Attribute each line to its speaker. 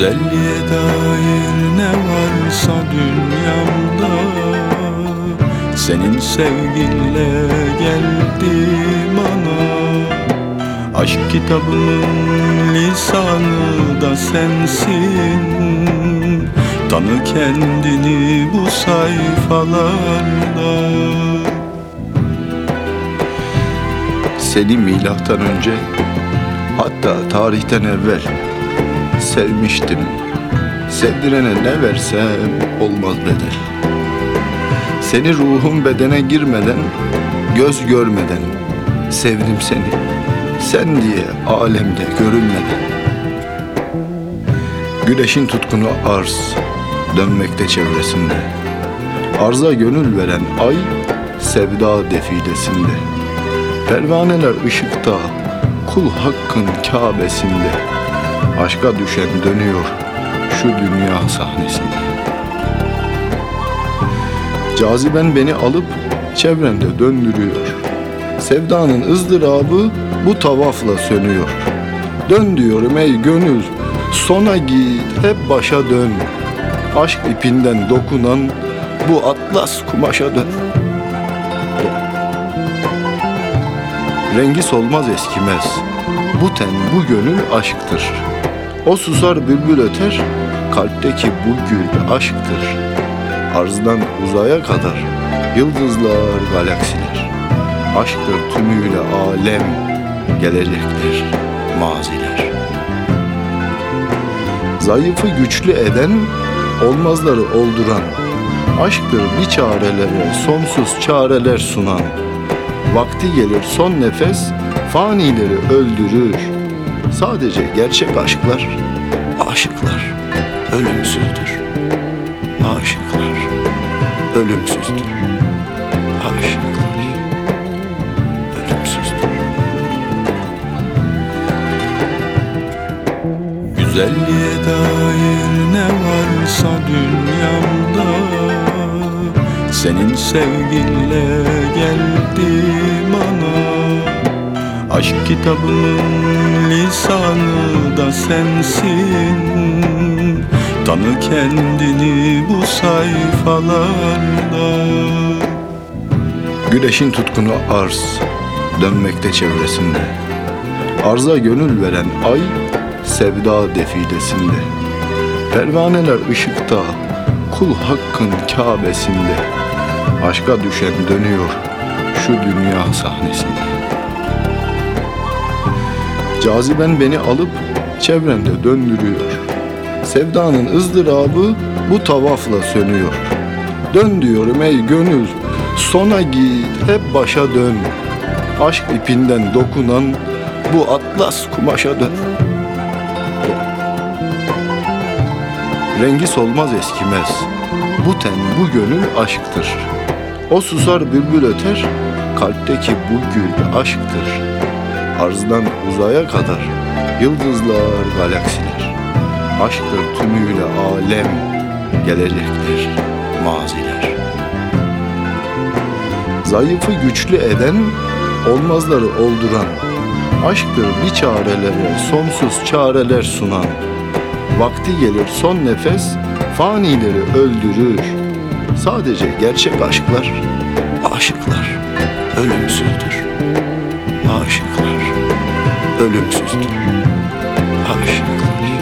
Speaker 1: Güzelliğe dair ne varsa dünyamda Senin sevginle geldi bana. Aşk kitabımın lisanı da sensin. Tanı kendini bu sayfalarda.
Speaker 2: Seni milattan önce hatta tarihten evvel sevmiştim. Sevdirene ne versem olmaz bedel. Seni ruhum bedene girmeden, göz görmeden sevdim seni. Sen diye alemde görünmeden. Güneşin tutkunu arz dönmekte çevresinde. Arza gönül veren ay sevda defilesinde. Pervaneler ışıkta, kul hakkın Kabe'sinde. Aşka düşen dönüyor şu dünya sahnesinde. Caziben beni alıp çevrende döndürüyor. Sevdanın ızdırabı bu tavafla sönüyor. Dön diyorum ey gönül, sona git hep başa dön. Aşk ipinden dokunan bu atlas kumaşa dön. Rengi solmaz eskimez. Bu ten, bu gönül aşktır. O susar bülbül öter, kalpteki bu gül aşktır. Arzdan uzaya kadar yıldızlar, galaksiler. Aşktır tümüyle alem, gelecekler, maziler. Zayıfı güçlü eden, olmazları olduran. Aşktır bir çarelere sonsuz çareler sunan. Vakti gelir son nefes fanileri öldürür. Sadece gerçek aşklar, aşıklar ölümsüzdür. Aşıklar ölümsüzdür. Aşıklar ölümsüzdür.
Speaker 1: Güzelliğe dair ne varsa dünyamda Senin sevginle geldi bana Aşk kitabımın lisanı da sensin Tanı kendini bu sayfalarda
Speaker 2: Güneşin tutkunu arz dönmekte çevresinde. Arza gönül veren ay sevda defilesinde. Pervaneler ışıkta, kul hakkın Kabe'sinde. Aşka düşen dönüyor şu dünya sahnesinde. Caziben beni alıp çevrende döndürüyor. Sevdanın ızdırabı bu tavafla sönüyor. Dön diyorum ey gönül, sona git hep başa dön. Aşk ipinden dokunan bu atlas kumaşa dön. Rengi solmaz eskimez. Bu ten, bu gönül aşktır. O susar bülbül öter, kalpteki bu gül aşktır. Arzdan uzaya kadar yıldızlar, galaksiler. Aşktır tümüyle alem, gelecektir maziler. Zayıfı güçlü eden, olmazları olduran. Aşktır bir çarelere sonsuz çareler sunan. Vakti gelir son nefes fanileri öldürür. Sadece gerçek aşklar, aşıklar ölümsüzdür. Aşıklar ölümsüzdür. Aşıklar